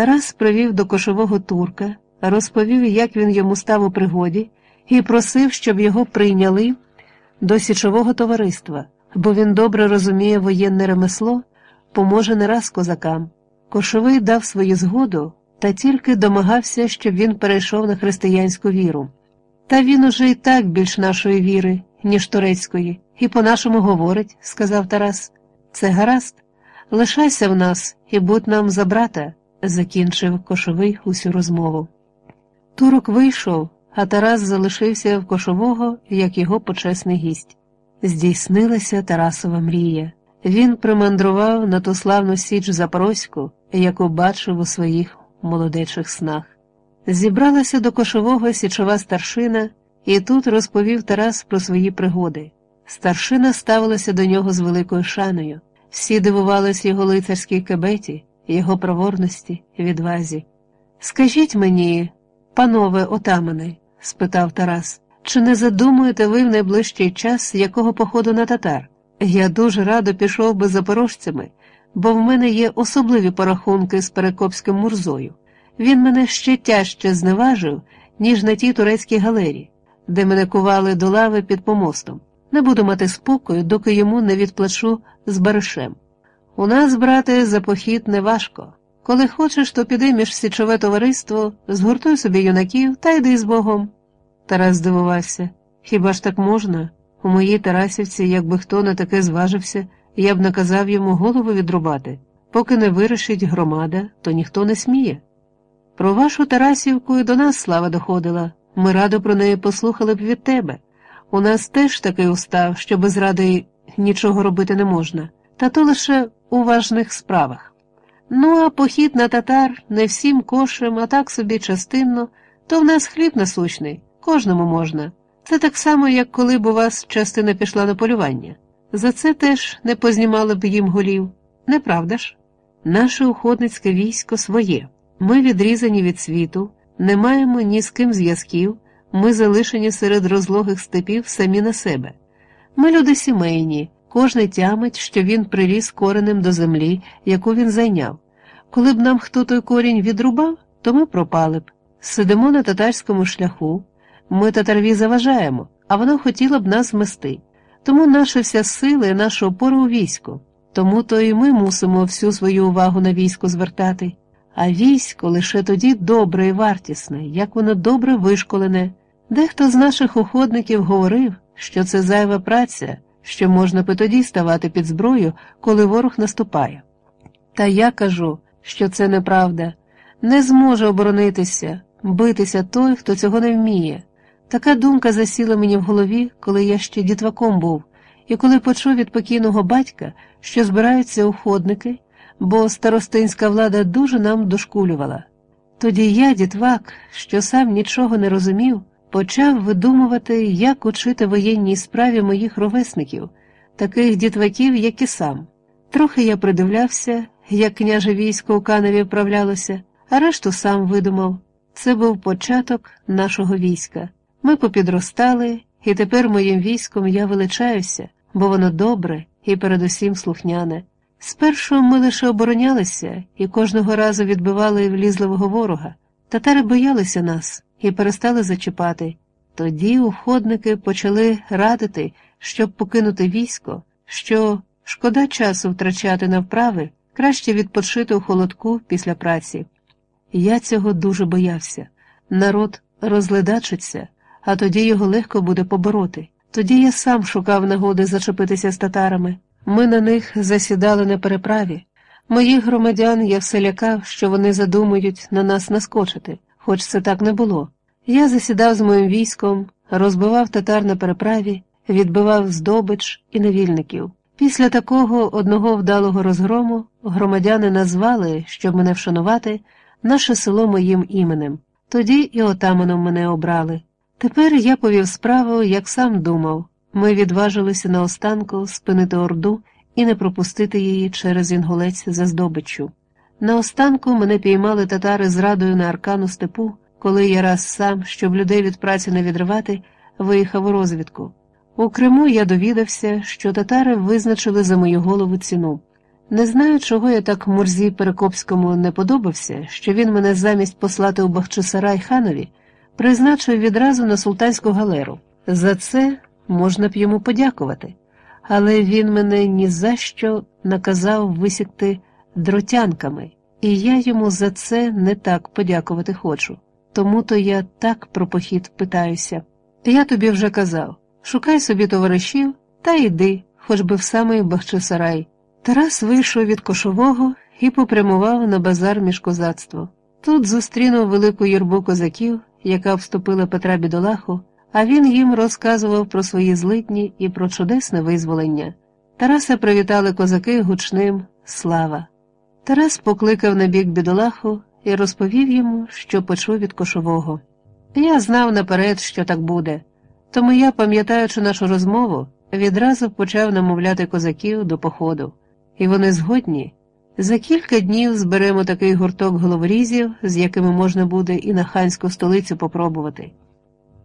Тарас привів до кошового турка, розповів, як він йому став у пригоді, і просив, щоб його прийняли до січового товариства, бо він добре розуміє воєнне ремесло, поможе не раз козакам. Кошовий дав свою згоду та тільки домагався, щоб він перейшов на християнську віру. Та він уже і так більш нашої віри, ніж турецької, і по-нашому говорить, сказав Тарас. Це гаразд, лишайся в нас і будь нам за брата, закінчив кошовий усю розмову. Турок вийшов, а Тарас залишився в кошового, як його почесний гість. Здійснилася Тарасова мрія. Він примандрував на ту славну січ Запорозьку, яку бачив у своїх молодечих снах. Зібралася до кошового січова старшина, і тут розповів Тарас про свої пригоди. Старшина ставилася до нього з великою шаною, всі дивувались його лицарській кебеті, його проворності, відвазі. Скажіть мені, панове отамани, спитав Тарас, чи не задумуєте ви в найближчий час якого походу на татар? Я дуже радо пішов би запорожцями, бо в мене є особливі порахунки з Перекопським Мурзою. Він мене ще тяжче зневажив, ніж на тій турецькій галері, де мене кували до лави під помостом. Не буду мати спокою, доки йому не відплачу з баришем. У нас, брате, за похід не важко. Коли хочеш, то піди між січове товариство, згуртуй собі юнаків та йди з Богом. Тарас здивувався. Хіба ж так можна? У моїй Тарасівці, якби хто на таке зважився, я б наказав йому голову відрубати. Поки не вирішить громада, то ніхто не сміє. Про вашу Тарасівку і до нас слава доходила. Ми радо про неї послухали б від тебе. У нас теж такий устав, що без ради нічого робити не можна, та то лише у важних справах. Ну, а похід на татар не всім кошем, а так собі частинно, то в нас хліб насущний, кожному можна. Це так само, як коли б у вас частина пішла на полювання. За це теж не познімали б їм голів, не правда ж? Наше уходницьке військо своє. Ми відрізані від світу, не маємо ні з ким зв'язків, ми залишені серед розлогих степів самі на себе. Ми люди сімейні, кожний тямить, що він приріс коренем до землі, яку він зайняв. Коли б нам хто той корінь відрубав, то ми пропали б. Сидимо на татарському шляху, ми татарві заважаємо, а воно хотіло б нас вмести. Тому наша вся сила і наша опора у війську. Тому то і ми мусимо всю свою увагу на військо звертати. А військо лише тоді добре і вартісне, як воно добре вишколене. Дехто з наших уходників говорив, що це зайва праця, що можна би тоді ставати під зброю, коли ворог наступає. Та я кажу, що це неправда, не зможе оборонитися, битися той, хто цього не вміє. Така думка засіла мені в голові, коли я ще дітваком був, і коли почув від покійного батька, що збираються уходники, бо старостинська влада дуже нам дошкулювала. Тоді я, дітвак, що сам нічого не розумів, почав видумувати, як учити воєнній справі моїх ровесників, таких дітваків, як і сам. Трохи я придивлявся, як княже військо у Каневі вправлялося, а решту сам видумав. Це був початок нашого війська. Ми попідростали, і тепер моїм військом я величаюся, бо воно добре і передусім слухняне. Спершу ми лише оборонялися і кожного разу відбивали влізливого ворога. Татари боялися нас і перестали зачіпати. Тоді уходники почали радити, щоб покинути військо, що шкода часу втрачати на вправи, краще відпочити у холодку після праці. Я цього дуже боявся. Народ розледачиться, а тоді його легко буде побороти. Тоді я сам шукав нагоди зачепитися з татарами. Ми на них засідали на переправі. Моїх громадян я все лякав, що вони задумують на нас наскочити, хоч це так не було. Я засідав з моїм військом, розбивав татар на переправі, відбивав здобич і невільників. Після такого одного вдалого розгрому громадяни назвали, щоб мене вшанувати, наше село моїм іменем. Тоді і отаманом мене обрали. Тепер я повів справу, як сам думав. Ми відважилися на останку спинити орду і не пропустити її через інгулець за здобиччю. На останку мене піймали татари з радою на аркану степу, коли я раз сам, щоб людей від праці не відривати, виїхав у розвідку. У Криму я довідався, що татари визначили за мою голову ціну. Не знаю, чого я так Мурзі Перекопському не подобався, що він мене замість послати у Бахчисарай ханові призначив відразу на султанську галеру. За це можна б йому подякувати, але він мене ні за що наказав висікти дротянками, і я йому за це не так подякувати хочу. Тому то я так про похід питаюся. Я тобі вже казав шукай собі товаришів та йди, хоч би в самий Бахчисарай. Тарас вийшов від кошового і попрямував на базар між козацтво. Тут зустрінув велику юрбу козаків, яка вступила Петра бідолаху, а він їм розказував про свої злитні і про чудесне визволення. Тараса привітали козаки гучним Слава. Тарас покликав на бік бідолаху і розповів йому, що почув від кошового. Я знав наперед, що так буде, тому я, пам'ятаючи нашу розмову, відразу почав намовляти козаків до походу, і вони згодні. За кілька днів зберемо такий гурток головорізів, з якими можна буде і на ханську столицю попробувати.